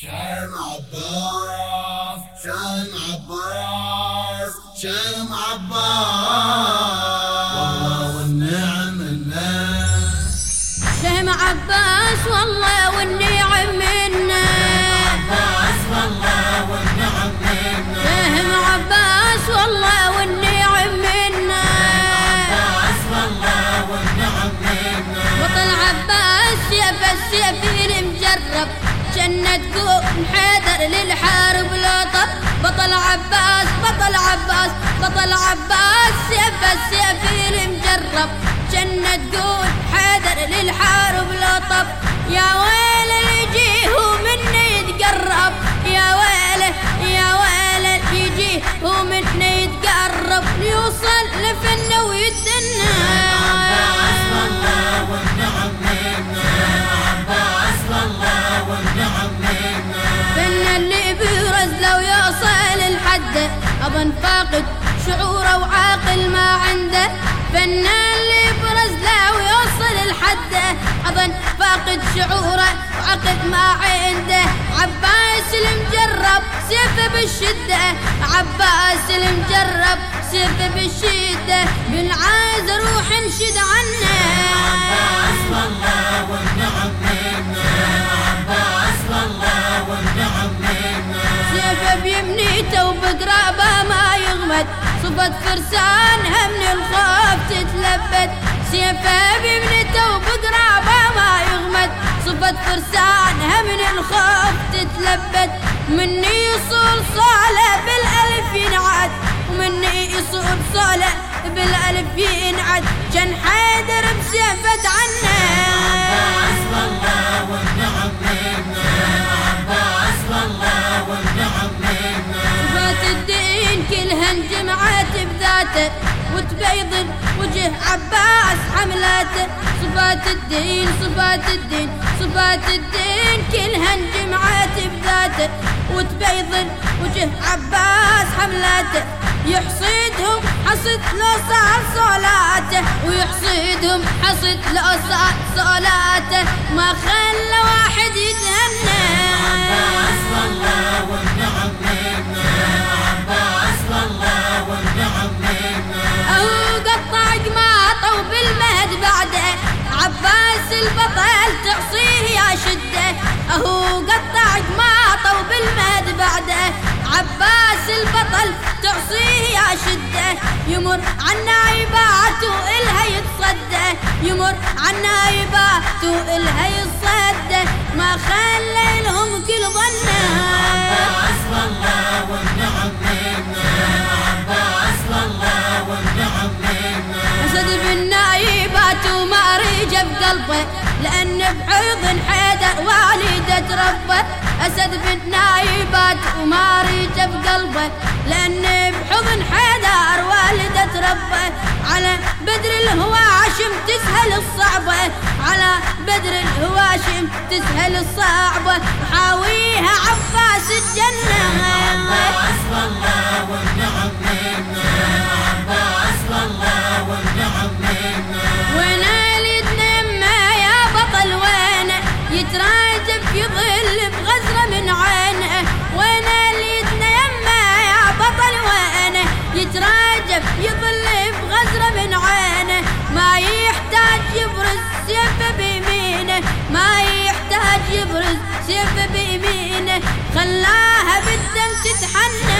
شام عباس شام عباس شام عباس عباس بطل عباس سيف السيف المجرب جنة تقول حيدر للحارب لطب يا ويل اللي يجيه مني يتقرب. يا ويله يا ويله يجيه مني يتقرب. يوصل لفنه لو أظن فاقد شعوره وعاقل ما عنده. فن اللي برز لو يوصل الحد أظن فاقد شعوره وعقل ما عنده. عباس المجرب سيفه بالشدة. عباس المجرب سيفه بالشدة. بالعاز روح انشد عنه. صفة فرسانها من الخوف تتلبد سيفه بيمنيته وبقرابه ما يغمد. صفة فرسانها من الخوف تتلبد مني يصول صالة بالألف ينعد. ومني يصول صالة بالألف ينعد. كان حيدر بسيفة عباس عنه والله والنعم بذاته وتبيض وجه عباس حملاته صفات الدين صفات الدين صفات الدين كلها انجمعت بذاته وتبيض وجه عباس حملاته يحصدهم حصد لو صار صلاته ويحصدهم حصد لو صار صلاته ما خلى واحد يتهنى يمر عن نايبات وإلها يتصدى. يمر عن نايبات وإلها يتصدى. ما خلى لهم كل ظنة. عباس والله والنعم منا عباس والله والنعم منا أسد بالنايبات وما ريجه بقلبه. لأن بحضن حيدر والدة ربه أسد بالنايبات وما ريجه بقلبه. لأن بحضن بدر الهواشم تسهل الصعبة حاويها عباس الجنة. عباس والله والنعم خلاها بالدم تتحنى.